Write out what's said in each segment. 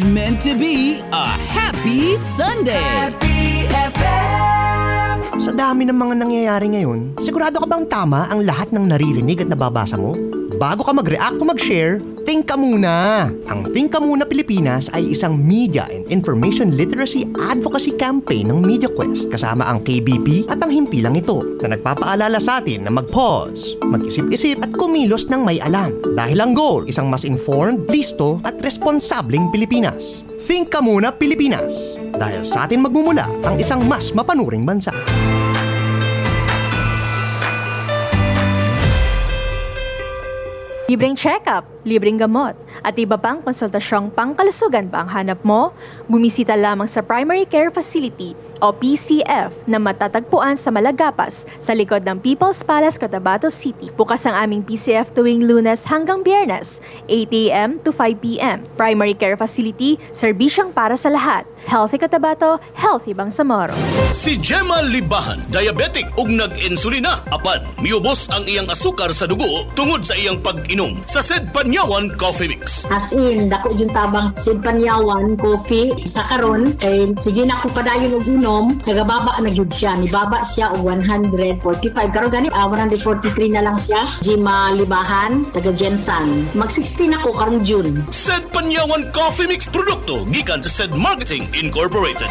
It's meant to be a happy Sunday. Happy FM! Sa dami ng mga nangyayari ngayon, sigurado ka bang tama ang lahat ng naririnig at nababasa mo? Bago ka mag-react o mag-share, think ka muna! Ang Think Ka Muna Pilipinas ay isang media and information literacy advocacy campaign ng MediaQuest kasama ang KBP at ang himpilang ito na nagpapaalala sa atin na mag-pause, mag-isip-isip at kumilos ng may alam. Dahil ang goal, isang mas informed, listo at responsableng Pilipinas. Think Ka Muna Pilipinas! Dahil sa atin magmumula ang isang mas mapanuring bansa. Libreng check-up, libreng gamot, at iba pang konsultasyong pangkalusugan ba ang hanap mo? Bumisita lamang sa Primary Care Facility o PCF na matatagpuan sa Malagapas sa likod ng People's Palace, Cotabato City. Bukas ang aming PCF tuwing lunes hanggang biyernes, 8 a.m. to 5 p.m. Primary Care Facility, serbisyong para sa lahat. Healthy Cotabato, Healthy Bangsamoro. Si Gemma Libahan, diabetic ug nag-insulina. Apan, miubos ang iyang asukar sa dugo tungod sa iyang pag-inom sa Sed Panyawan Coffee Mix. As in, dako yung tabang Sed Panyawan Coffee sa karon kay sige na ko padayon og inom, nagababa na gyud siya. Nibaba siya og 145. Karon gani ah, 143 na lang siya. Gemma Libahan, taga Jensan. Mag 16 ako karon June. Sed Panyawan Coffee Mix produkto gikan sa Sed Marketing Incorporated.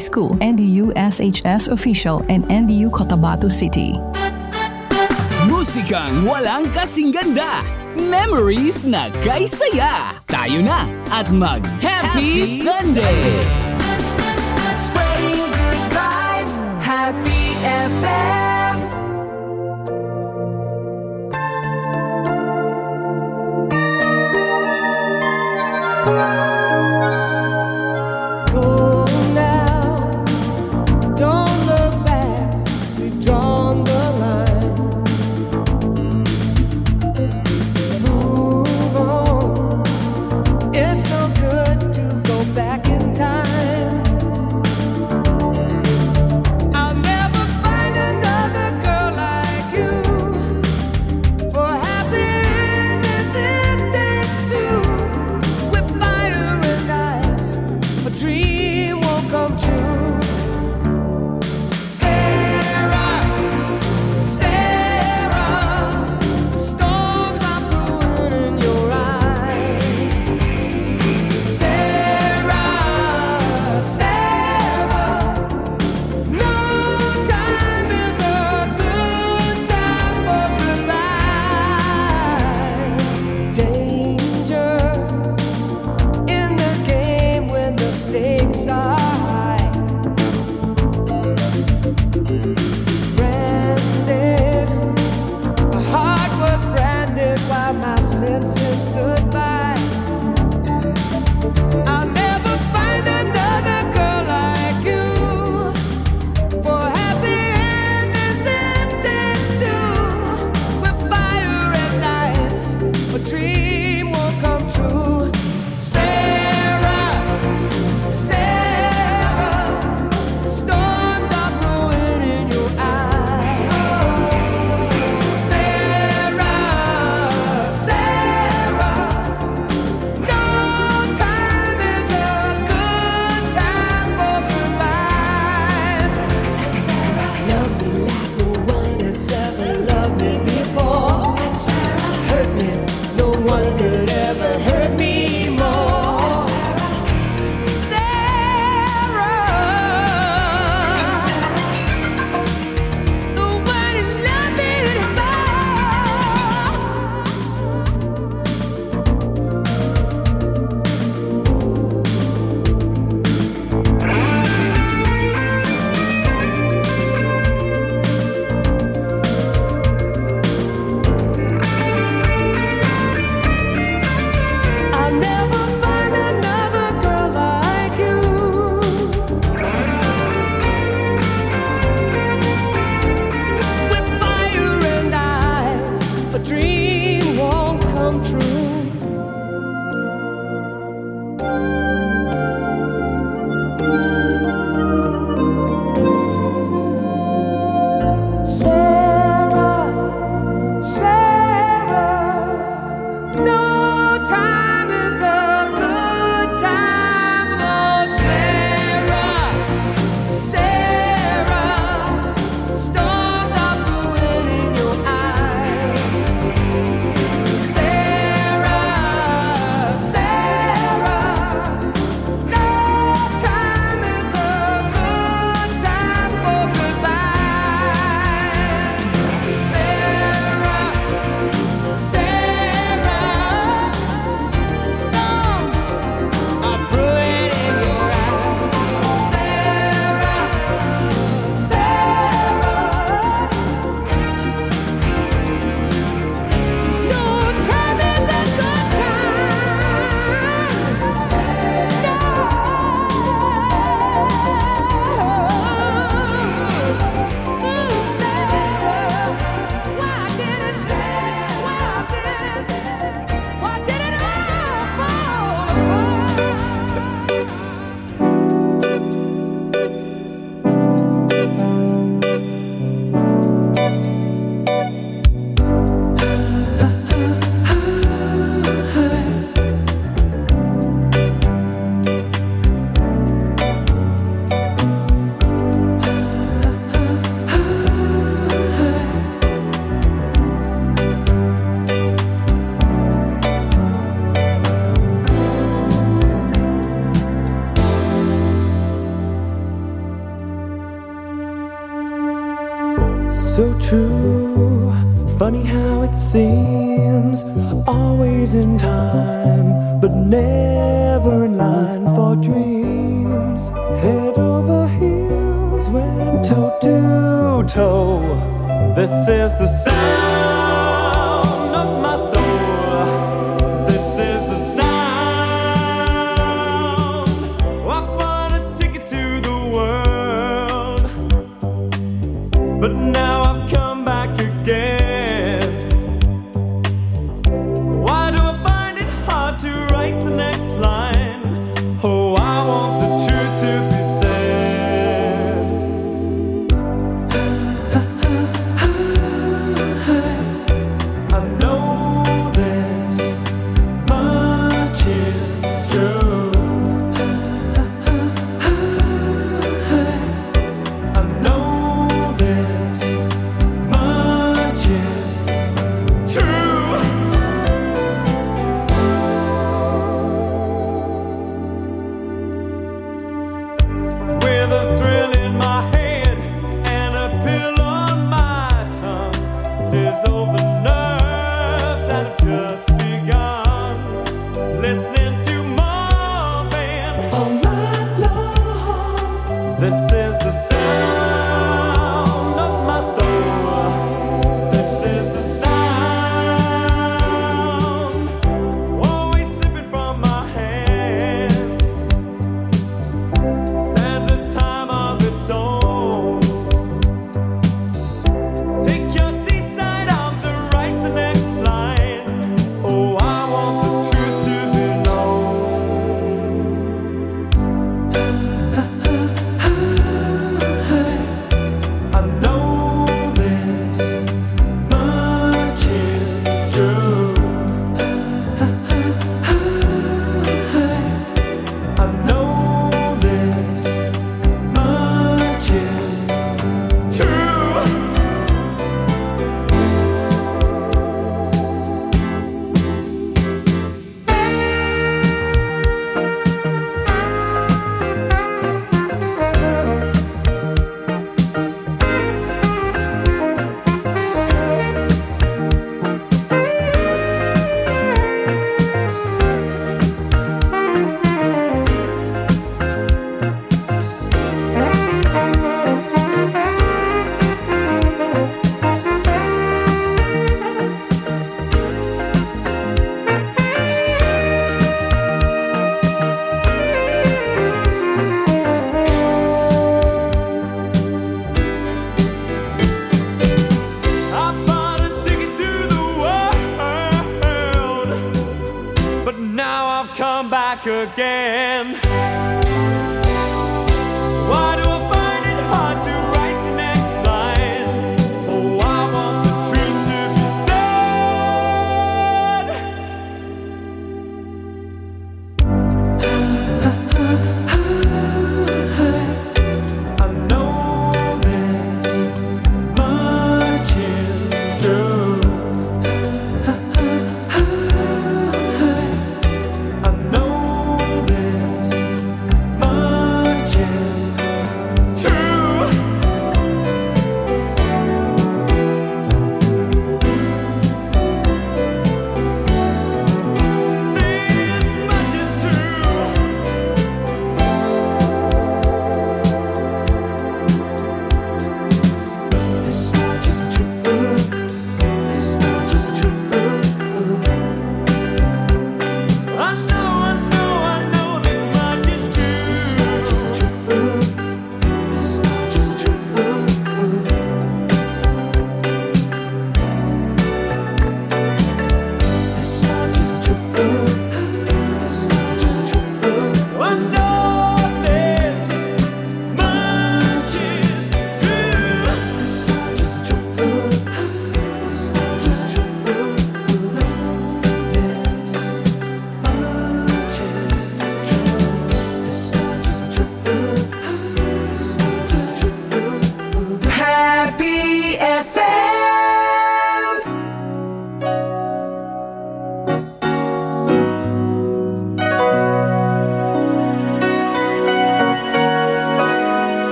School, NDU SHS Official, and NDU Cotabato City. Musikang walang kasing ganda. Memories na kay saya. Tayo na at mag-Happy Sunday! Spreading good vibes, Happy FM. Go isn't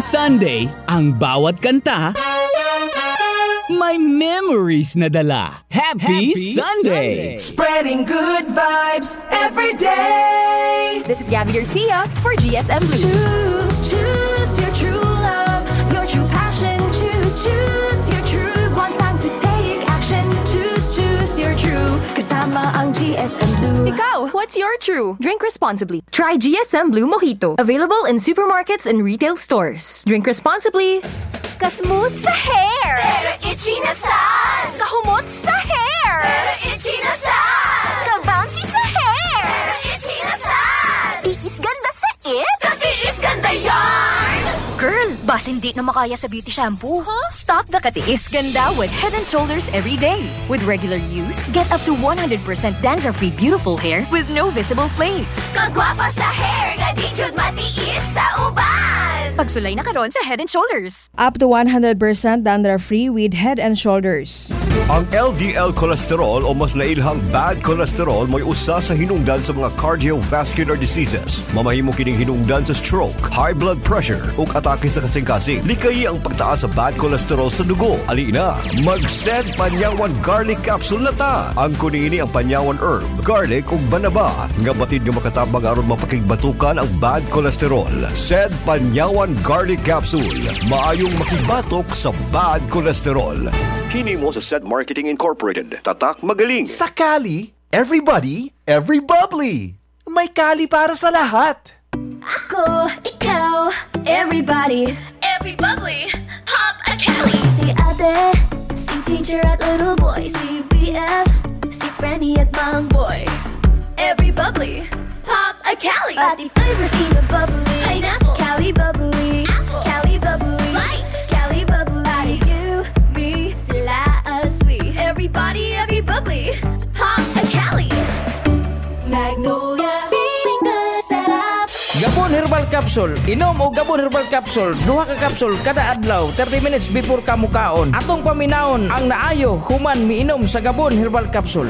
Kapag Sunday, ang bawat kanta may memories na dala. Happy, Sunday! Spreading good vibes every day. This is Gabby Garcia for GSM Blue. GSM Blue. Ikaw, what's your true? Drink responsibly. Try GSM Blue Mojito. Available in supermarkets and retail stores. Drink responsibly. Kasmooth sa hair! Pero itchy na sad. Kahumot sa hair! Pero itchy na sad. Girl, bas hindi na makaya sa beauty shampoo, huh? Stop the katiis ganda with Head and Shoulders every day. With regular use, get up to 100% dandruff-free beautiful hair with no visible flakes. Kagwapa sa hair, nga di jud matiis sa uban. Pagsulay na karon sa Head and Shoulders. Up to 100% dandruff-free with Head and Shoulders. Ang LDL cholesterol o mas nailhang bad cholesterol mo'y usa sa hinungdan sa mga cardiovascular diseases. Mamahimo kining hinungdan sa stroke, high blood pressure ug atake sa kasing-kasing. Likayi ang pagtaas sa bad cholesterol sa dugo. Ali na, mag-Sed Panyawan Garlic Capsule na ta. Ang kunini ang Panyawan Herb, Garlic ug Banaba. Nga batid nga makatabang aron mapakigbatukan ang bad cholesterol. Sed Panyawan Garlic Capsule. Maayong makibatok sa bad cholesterol. Kini mo sa Sed Marketing Incorporated. Tatak magaling. Sa Cali, everybody, every bubbly. May Cali para sa lahat. Ako, ikaw, everybody, every bubbly, pop a Kelly. Si ate, si teacher at little boy, si BF, si Frenny at Mang Boy. Every bubbly, pop a Cali. Pati flavors, even bubbly. Pineapple, Cali bubbly. Apple, Cali bubbly. Light, Cali bubbly. You, me, sila a sweet. Everybody, every bubbly, pop a Cali. Magnolia, feeling good, set up. Gabon Herbal Capsule. Inom o Gabon Herbal Capsule. Duha ka capsule kada adlaw 30 minutes before ka mukaon. Atong paminawon ang naayo human miinom sa Gabon Herbal Capsule.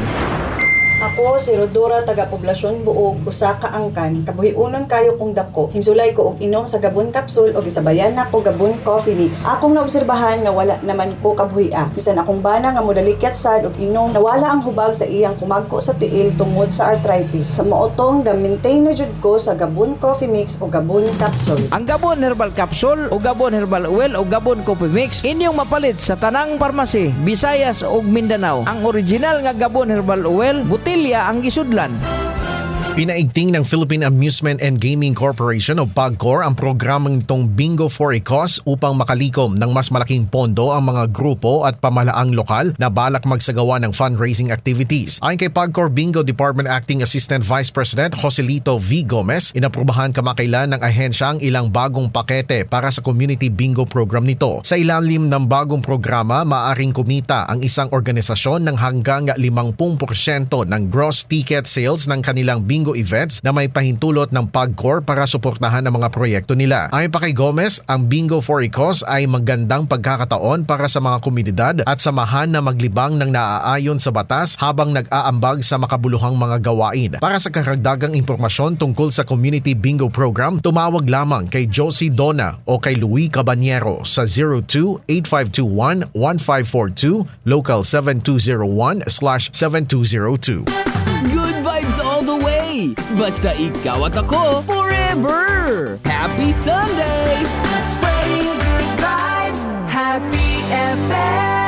Ako si Rodora taga Poblasyon Buog, usa ka angkan. Kabuhiunon kayo kung dako. Hinsulay ko og inom sa Gabon capsule o gisabayan na ko Gabon coffee mix. Akong naobserbahan nga wala naman ko kabuhia. Bisan akong bana nga modalikyat sad og inom nawala ang hubag sa iyang kumagko sa tiil tungod sa arthritis. Sa mootong ga-maintain na jud ko sa Gabon coffee mix o Gabon capsule. Ang Gabon Herbal Capsule o Gabon Herbal Oil o Gabon Coffee Mix inyong mapalit sa tanang parmasi, Visayas ug Mindanao. Ang original nga Gabon Herbal Oil, butilya ang isudlan. Pinaigting ng Philippine Amusement and Gaming Corporation o PAGCOR ang programang itong Bingo for a Cause upang makalikom ng mas malaking pondo ang mga grupo at pamalaang lokal na balak magsagawa ng fundraising activities. Ayon kay PAGCOR Bingo Department Acting Assistant Vice President Joselito V. Gomez, inaprubahan kamakailan ng ahensya ang ilang bagong pakete para sa community bingo program nito. Sa ilalim ng bagong programa, maaring kumita ang isang organisasyon ng hanggang 50% ng gross ticket sales ng kanilang bingo events na may pahintulot ng PAGCOR para suportahan ang mga proyekto nila. Ayon pa kay Gomez, ang Bingo for a Cause ay magandang pagkakataon para sa mga komunidad at samahan na maglibang ng naaayon sa batas habang nag-aambag sa makabuluhang mga gawain. Para sa karagdagang impormasyon tungkol sa Community Bingo Program, tumawag lamang kay Josie Dona o kay Louis Cabanyero sa 02-8521-1542, local 7201-7202. Good vibes all Basta ikaw at ako forever! Happy Sunday! Spreading good vibes, Happy FM.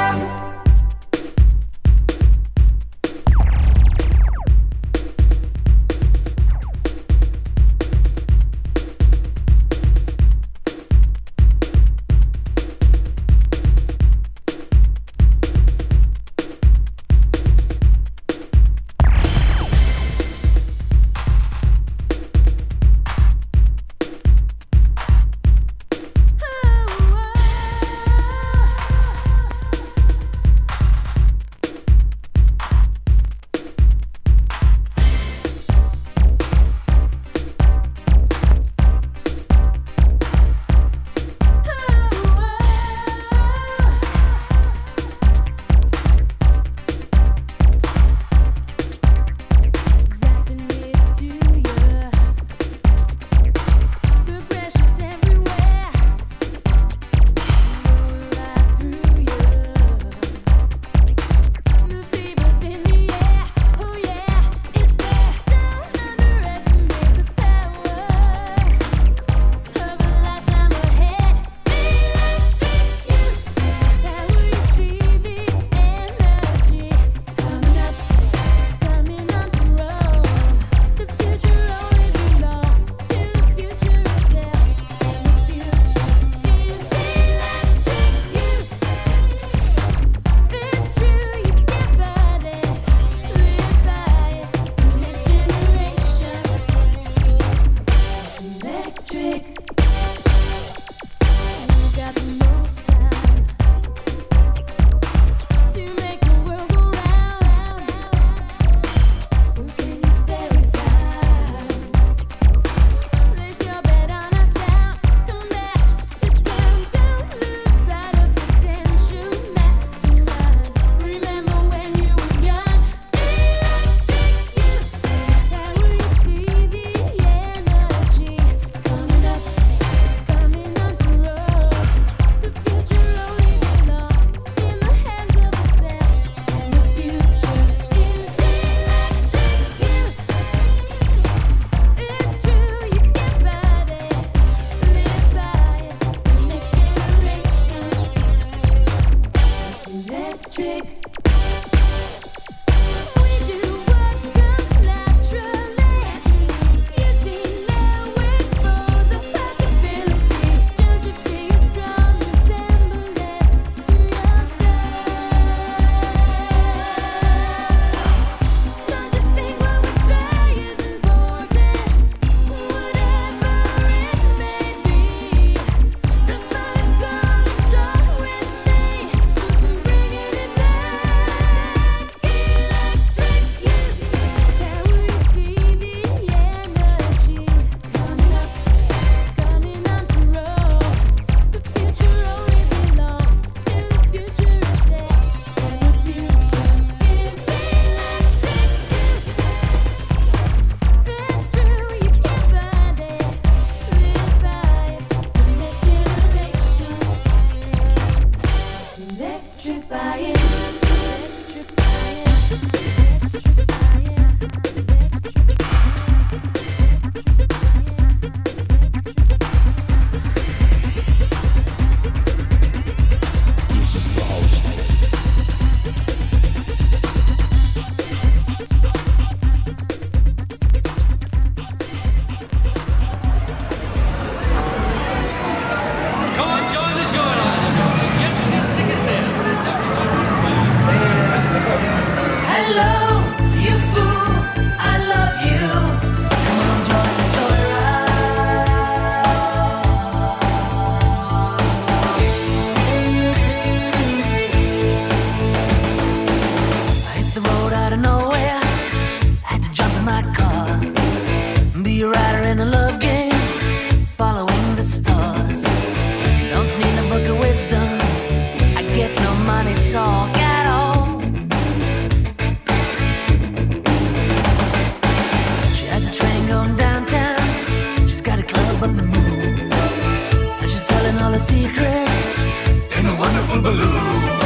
secrets in a wonderful balloon.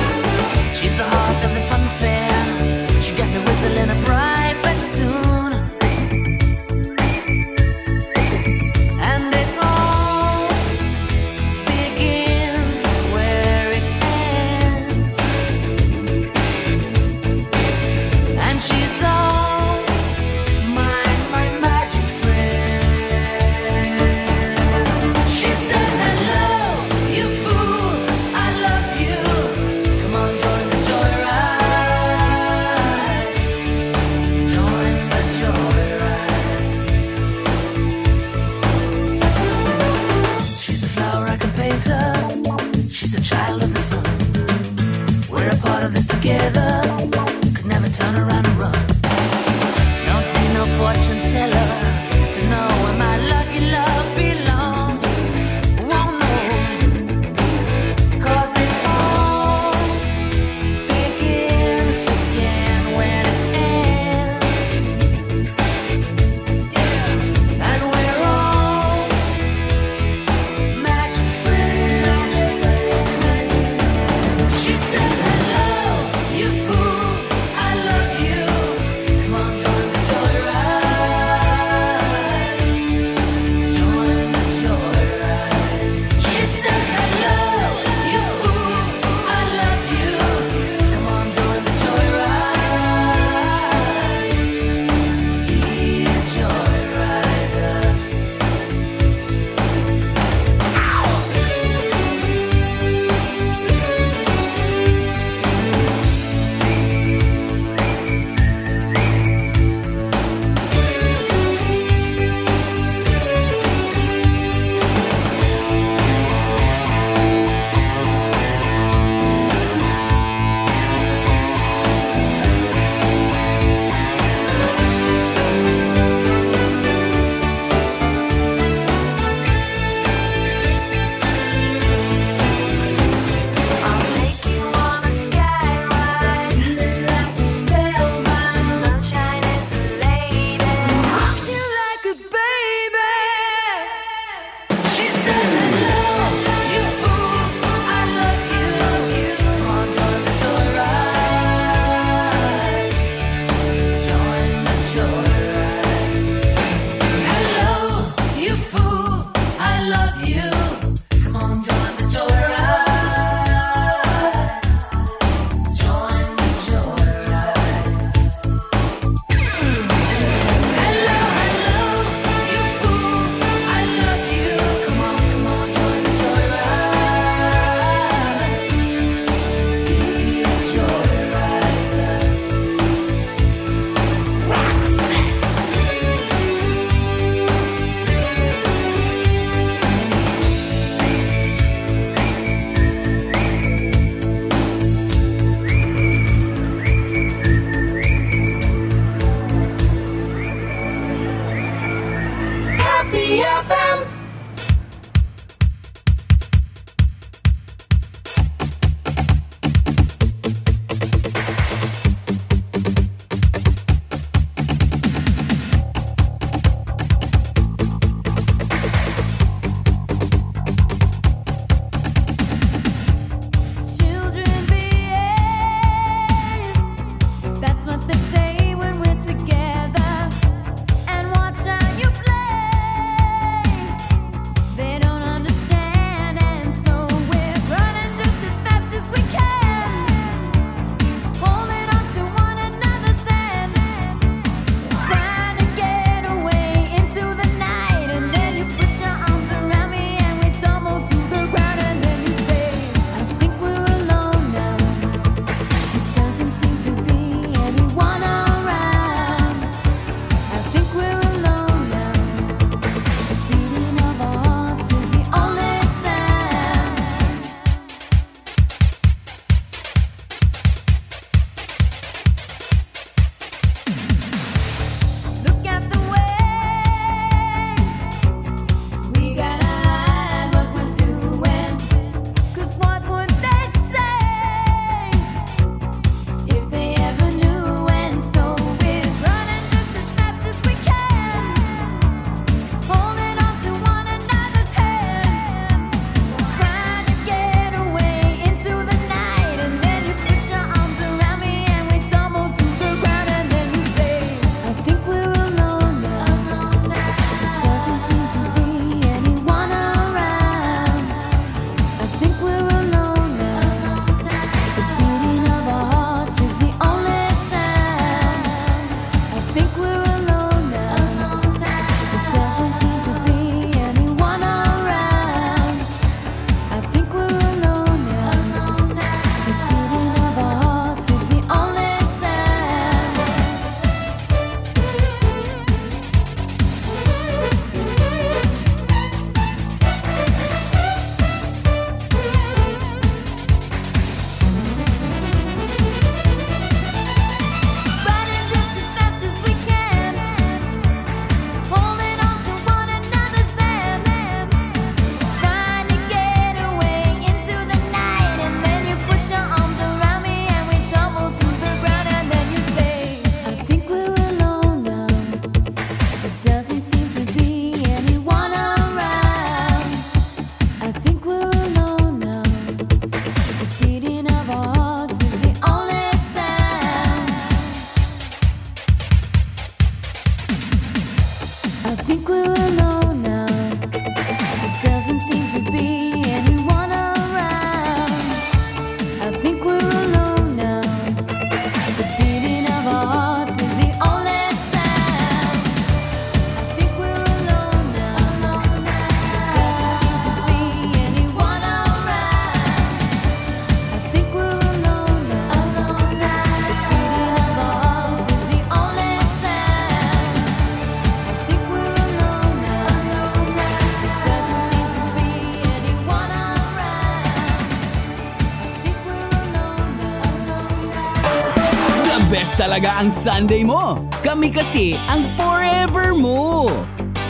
Best talaga ang Sunday mo. Kami kasi ang forever mo.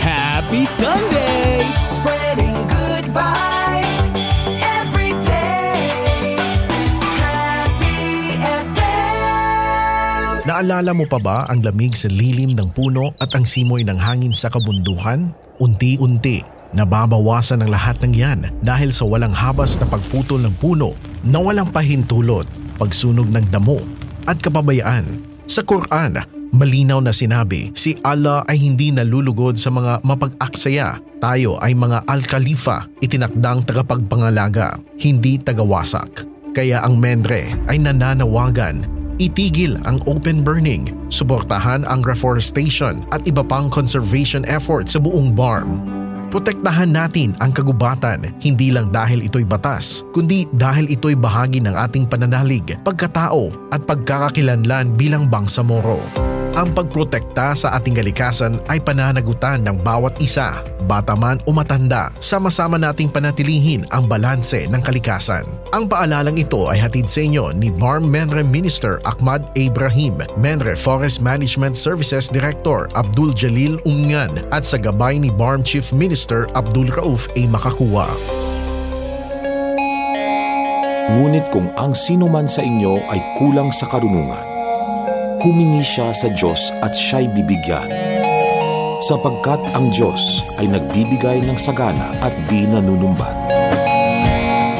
Happy Sunday! Spreading good vibes every day. Happy FM. Naalala mo pa ba ang lamig sa lilim ng puno at ang simoy ng hangin sa kabunduhan? Unti-unti, nababawasan ang lahat ng yan dahil sa walang habas na pagputol ng puno na walang pahintulot, pagsunog ng damo at kapabayaan. Sa Quran, malinaw na sinabi, si Allah ay hindi nalulugod sa mga mapag-aksaya. Tayo ay mga al-khalifa, itinakdang tagapagpangalaga, hindi tagawasak. Kaya ang Menre ay nananawagan itigil ang open burning, suportahan ang reforestation at iba pang conservation efforts sa buong BARM. Protektahan natin ang kagubatan hindi lang dahil ito'y batas, kundi dahil ito'y bahagi ng ating pananalig, pagkatao at pagkakakilanlan bilang bangsamoro. Ang pagprotekta sa ating kalikasan ay pananagutan ng bawat isa, bata man o matanda, sama-sama nating panatilihin ang balanse ng kalikasan. Ang paalalang ito ay hatid sa inyo ni BARM Menre Minister Ahmad Ibrahim, Menre Forest Management Services Director Abdul Jalil Ungan at sa gabay ni BARM Chief Minister Abdul Rauf A. Makakuwa. Ngunit kung ang sino man sa inyo ay kulang sa karunungan, humingi siya sa Diyos at siya'y bibigyan. Sapagkat ang Diyos ay nagbibigay ng sagana at di nanunumbat.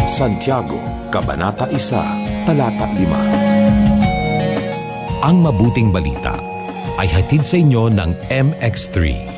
Santiago, Kabanata 1, Talata 5 Ang mabuting balita ay hatid sa inyo ng MX3.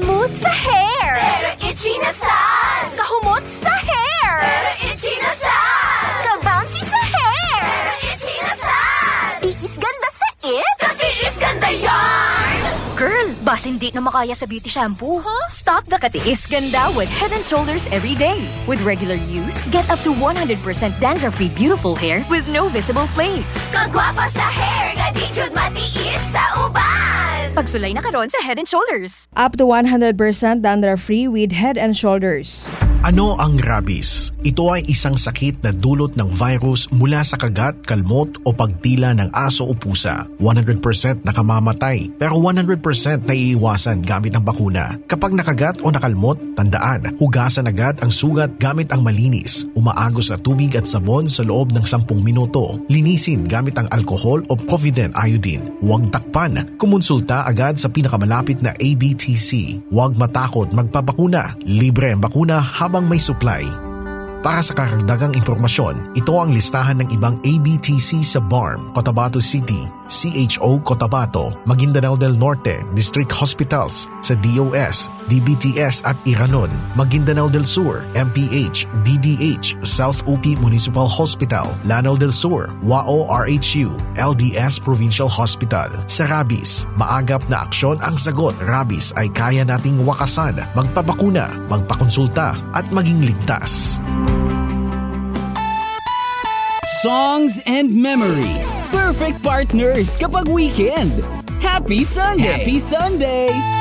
Kasmooth sa hair! Pero itchy na sad! Kahumot sa hair! Pero itchy na sad! Kabouncy sa hair! Pero itchy na sad! Tiis ganda sa it! Kasi is ganda yarn! Girl, bas hindi na makaya sa beauty shampoo, huh? Stop the katiis ganda with Head and Shoulders every day. With regular use, get up to 100% dandruff-free beautiful hair with no visible flakes. Kagwapa sa hair, nga di jud matiis sa uban! Pagsulay na karon sa Head and Shoulders. Up to 100% dandruff-free with Head and Shoulders. Ano ang rabies? Ito ay isang sakit na dulot ng virus mula sa kagat, kalmot o pagtila ng aso o pusa. 100% nakamamatay pero 100% naiiwasan gamit ang bakuna. Kapag nakagat o nakalmot, tandaan, hugasan agad ang sugat gamit ang malinis. Umaagos na tubig at sabon sa loob ng 10 minuto. Linisin gamit ang alcohol o Provident iodine. Huwag takpan. Kumonsulta agad sa pinakamalapit na ABTC. Huwag matakot magpabakuna. Libre ang bakuna habang may supply. Para sa karagdagang impormasyon, ito ang listahan ng ibang ABTC sa BARM, Cotabato City, CHO Cotabato, Maguindanao del Norte, District Hospitals, sa DOS, DBTS at Iranon, Maguindanao del Sur, MPH, DDH, South UP Municipal Hospital, Lanao del Sur, WAO RHU, LDS Provincial Hospital. Sa Rabis, maagap na aksyon ang sagot. Rabis ay kaya nating wakasan, magpabakuna, magpakonsulta at maging ligtas. Songs and memories. Perfect partners kapag weekend. Happy Sunday! Happy Sunday!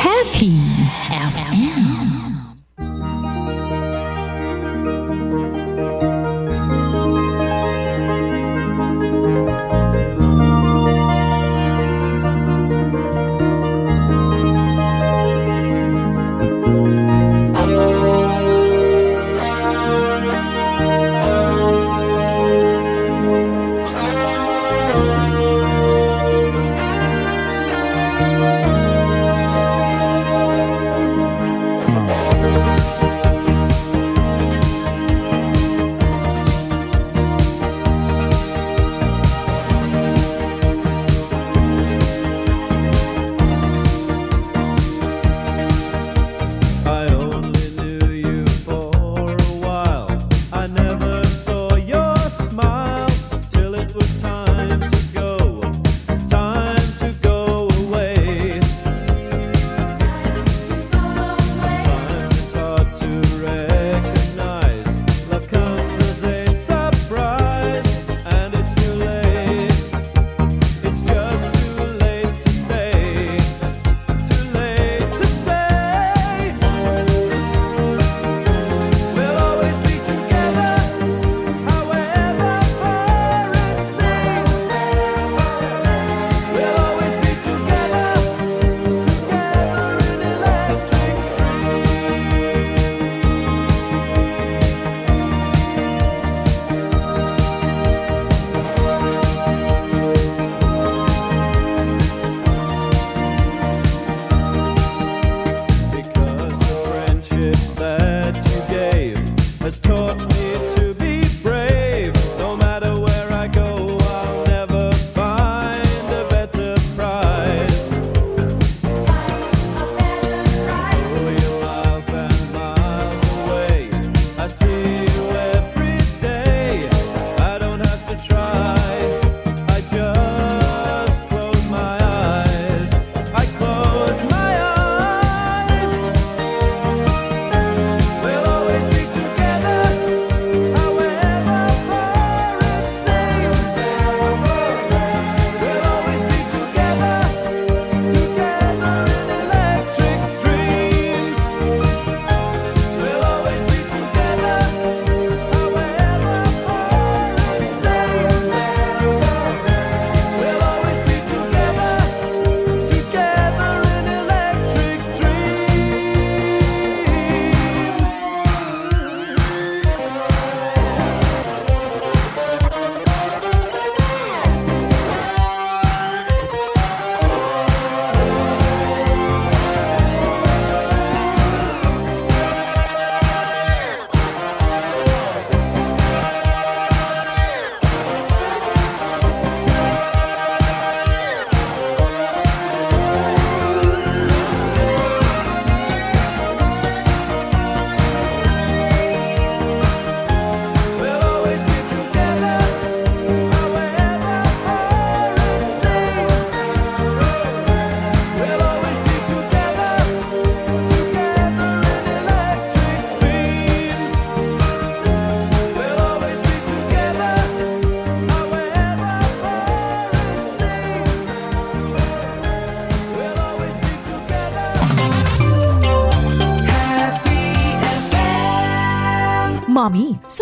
Happy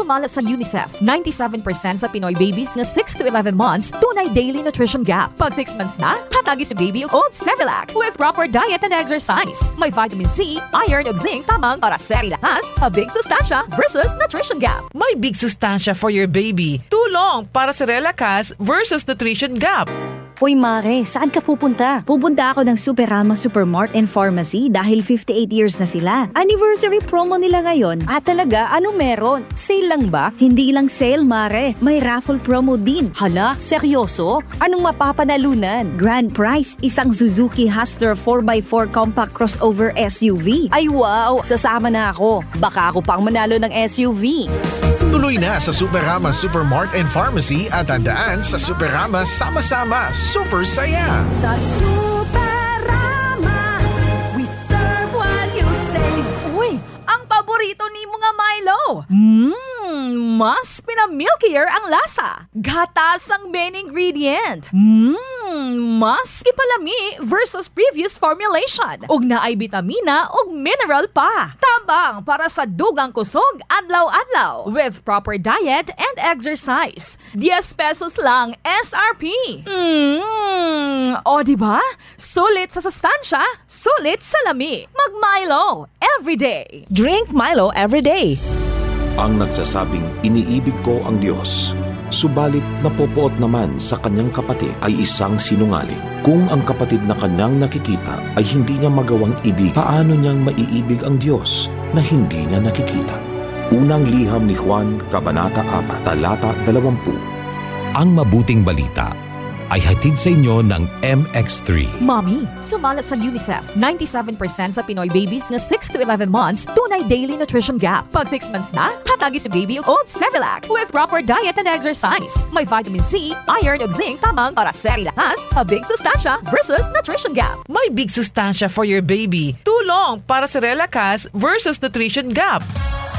sumala sa UNICEF. 97% sa Pinoy babies nga 6 to 11 months, tunay daily nutrition gap. Pag 6 months na, hatagi si baby og Cerelac with proper diet and exercise. May vitamin C, iron ug zinc tamang para sa lakas sa big sustansya versus nutrition gap. May big sustansya for your baby. Tulong para sa Relakas versus Nutrition Gap. Hoy Mare, saan ka pupunta? Pupunta ako ng Superama Supermart and Pharmacy dahil 58 years na sila. Anniversary promo nila ngayon. Ah talaga? Anong meron? Sale lang ba? Hindi lang sale, Mare. May raffle promo din. Hala, seryoso? Anong mapapanalunan? Grand prize, isang Suzuki Hustler 4x4 compact crossover SUV. Ay wow, sasama na ako. Baka ako pang manalo ng SUV. Tuloy na sa Superama Supermart and Pharmacy at tandaan sa Superama sama-sama super saya. Sa Superama, paborito ni mga Milo. Mmm, mas pinamilkier ang lasa. Gatas ang main ingredient. Mmm, mas kipalami versus previous formulation. Ug naay bitamina ug mineral pa. Tambang para sa dugang kusog adlaw-adlaw with proper diet and exercise. 10 pesos lang SRP. Mmm, o di ba? Sulit sa sustansya, sulit sa lami. Mag Milo every day. Drink Milo every day. Ang nagsasabing iniibig ko ang Diyos, subalit napopoot naman sa kanyang kapatid ay isang sinungaling. Kung ang kapatid na kanyang nakikita ay hindi niya magawang ibig, paano niyang maiibig ang Diyos na hindi niya nakikita? Unang liham ni Juan, Kabanata 4, Talata 20. Ang mabuting balita ay hatid sa inyo ng MX3. Mommy, sumala sa UNICEF. 97% sa Pinoy babies na 6 to 11 months, tunay daily nutrition gap. Pag 6 months na, hatagi si baby og Cerelac with proper diet and exercise. May vitamin C, iron ug zinc tamang para sa lakas sa big sustansya versus nutrition gap. May big sustansya for your baby. Tulong para sa Relakas versus Nutrition Gap.